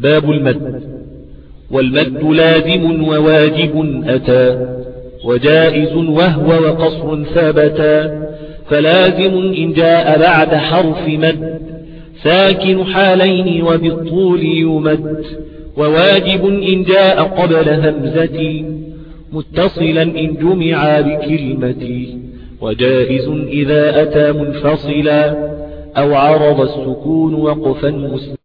باب المد. والمد لازم وواجب أتى وجائز وهو وقصر ثبتا فلازم إن جاء بعد حرف مد. ساكن حالين وبالطول يمد وواجب إن جاء قبل همزة. متصلا إن جمع بكلمة وجائز إذا أتى منفصلا أو عرض السكون وقفا مسلما.